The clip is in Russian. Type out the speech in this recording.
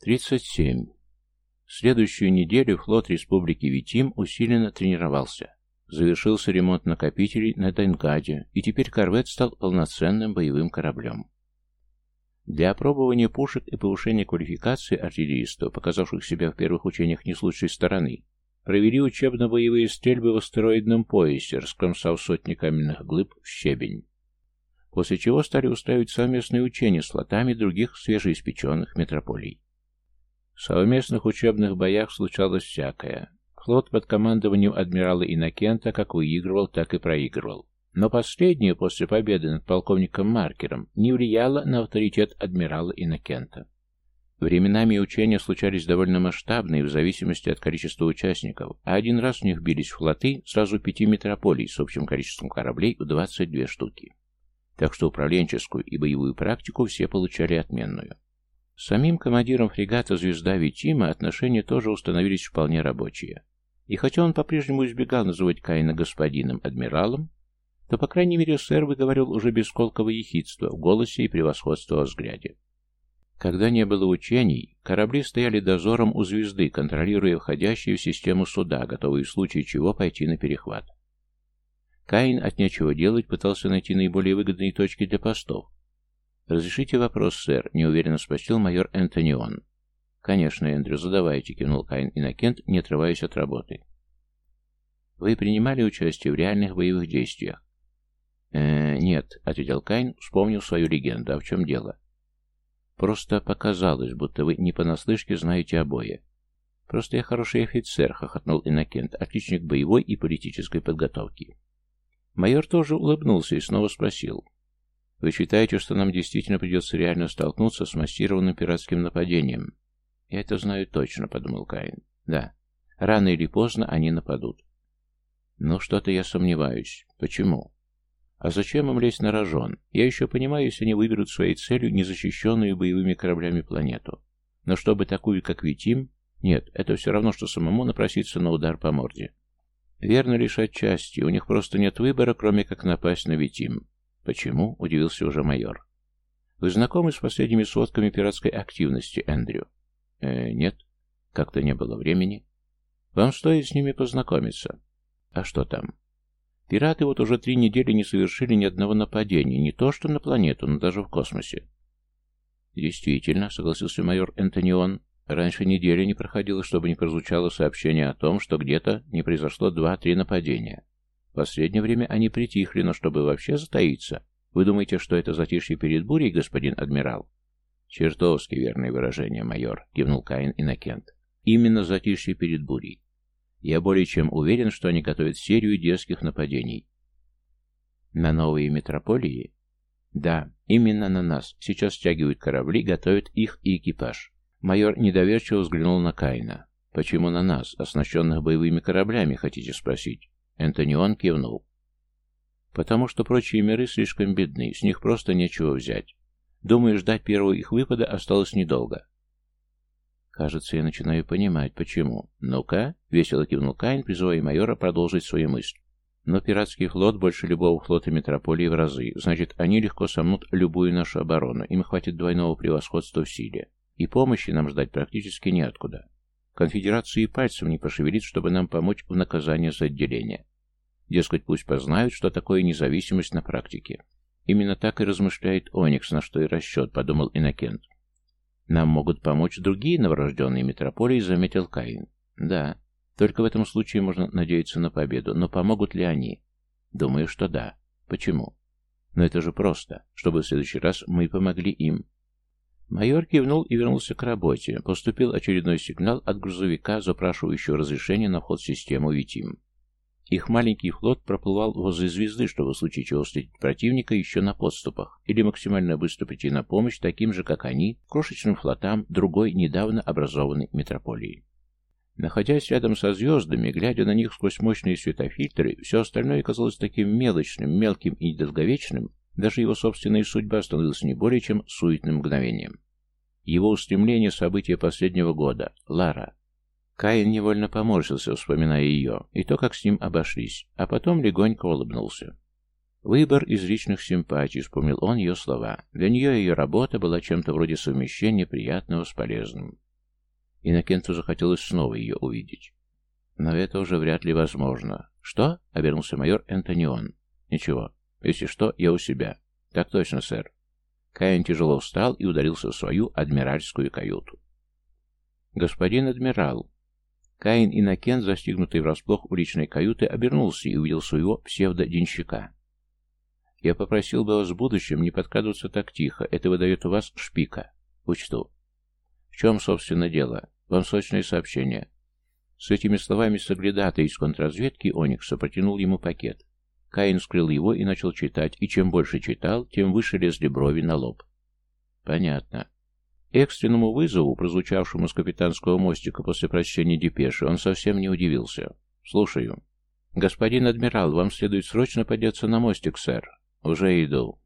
37. Следующую неделю флот Республики Витим усиленно тренировался. Завершился ремонт накопителей на Денгаде, и теперь корвет стал полноценным боевым кораблем. Для опробования пушек и повышения квалификации артиллеристов, показавших себя в первых учениях не с лучшей стороны, провели учебно-боевые стрельбы в астероидном поясе, раскромсав сотни каменных глыб в щебень. После чего стали устраивать совместные учения с флотами других свежеиспеченных метрополий. В совместных учебных боях случалось всякое. Флот под командованием адмирала Иннокента как выигрывал, так и проигрывал. Но последнее после победы над полковником Маркером не влияло на авторитет адмирала Иннокента. Временами учения случались довольно масштабные в зависимости от количества участников, а один раз в них бились флоты сразу пяти метрополий с общим количеством кораблей в 22 штуки. Так что управленческую и боевую практику все получали отменную. С самим командиром фрегата «Звезда Витима» отношения тоже установились вполне рабочие. И хотя он по-прежнему избегал называть Каина господином адмиралом, то, по крайней мере, сэр выговорил уже без колкого ехидства в голосе и превосходства во взгляде. Когда не было учений, корабли стояли дозором у звезды, контролируя входящие в систему суда, готовые в случае чего пойти на перехват. Каин от нечего делать пытался найти наиболее выгодные точки для постов, «Разрешите вопрос, сэр?» — неуверенно спросил майор Энтонион. «Конечно, Эндрю, задавайте», — кивнул Каин Иннокент, не отрываясь от работы. «Вы принимали участие в реальных боевых действиях?» «Э, нет», — ответил Каин, вспомнил свою легенду. «А в чем дело?» «Просто показалось, будто вы не понаслышке знаете обои». «Просто я хороший офицер», — хохотнул Иннокент, отличник боевой и политической подготовки. Майор тоже улыбнулся и снова спросил. Вы считаете, что нам действительно придется реально столкнуться с массированным пиратским нападением? Я это знаю точно, подумал Каин. Да. Рано или поздно они нападут. Но что-то я сомневаюсь. Почему? А зачем им лезть на рожон? Я еще понимаю, если они выберут своей целью незащищенную боевыми кораблями планету. Но чтобы такую, как Витим, нет, это все равно, что самому напроситься на удар по морде. Верно лишь отчасти, у них просто нет выбора, кроме как напасть на Витим. «Почему?» — удивился уже майор. «Вы знакомы с последними сводками пиратской активности, Эндрю?» «Э, нет. Как-то не было времени. Вам стоит с ними познакомиться. А что там?» «Пираты вот уже три недели не совершили ни одного нападения, не то что на планету, но даже в космосе». «Действительно», — согласился майор Энтонион, — «раньше недели не проходило, чтобы не прозвучало сообщение о том, что где-то не произошло два-три нападения. В последнее время они притихли, но чтобы вообще затаиться, вы думаете, что это затишье перед бурей, господин адмирал? Чертовски верное выражение, майор, кивнул Каин Иннокент. Именно затишье перед бурей. Я более чем уверен, что они готовят серию дерзких нападений. На новые метрополии? Да, именно на нас. Сейчас стягивают корабли, готовят их и экипаж. Майор недоверчиво взглянул на Каина. Почему на нас, оснащенных боевыми кораблями, хотите спросить? Энтонион кивнул. «Потому что прочие миры слишком бедны, с них просто нечего взять. Думаю, ждать первого их выпада осталось недолго». «Кажется, я начинаю понимать, почему. Ну-ка», — весело кивнул Кайн, призывая майора продолжить свою мысль. «Но пиратский флот больше любого флота Метрополии в разы, значит, они легко сомнут любую нашу оборону, им хватит двойного превосходства в силе, и помощи нам ждать практически неоткуда. Конфедерации пальцем не пошевелит, чтобы нам помочь в наказании за отделение. Дескать, пусть познают, что такое независимость на практике. Именно так и размышляет Оникс, на что и расчет, подумал Иннокент. Нам могут помочь другие новорожденные метрополии, заметил Каин. Да, только в этом случае можно надеяться на победу, но помогут ли они? Думаю, что да. Почему? Но это же просто, чтобы в следующий раз мы помогли им. Майор кивнул и вернулся к работе. Поступил очередной сигнал от грузовика, запрашивающего разрешение на вход в систему «Витим». Их маленький флот проплывал возле звезды, чтобы в случае чего встретить противника еще на подступах, или максимально быстро прийти на помощь таким же, как они, крошечным флотам другой недавно образованной метрополии. Находясь рядом со звездами, глядя на них сквозь мощные светофильтры, все остальное казалось таким мелочным, мелким и недолговечным, даже его собственная судьба становилась не более чем суетным мгновением. Его устремление события последнего года, Лара. Каин невольно поморщился, вспоминая ее, и то, как с ним обошлись, а потом легонько улыбнулся. Выбор из личных симпатий, вспомнил он ее слова. Для нее ее работа была чем-то вроде совмещения приятного с полезным. Иннокенту захотелось снова ее увидеть. Но это уже вряд ли возможно. «Что?» — обернулся майор Энтонион. «Ничего. Если что, я у себя». «Так точно, сэр». Каин тяжело встал и ударился в свою адмиральскую каюту. «Господин адмирал!» Каин Иннокент, застигнутый врасплох у личной каюты, обернулся и увидел своего псевдо-денщика. «Я попросил бы вас в будущем не подкрадываться так тихо. Это выдает у вас шпика. Учту». «В чем, собственно, дело? Вам срочное сообщение. С этими словами соглядатый из контрразведки Оникса протянул ему пакет. Каин скрыл его и начал читать, и чем больше читал, тем выше лезли брови на лоб. Понятно. Экстренному вызову, прозвучавшему с капитанского мостика после прочтения депеши, он совсем не удивился. «Слушаю». «Господин адмирал, вам следует срочно подняться на мостик, сэр». «Уже иду».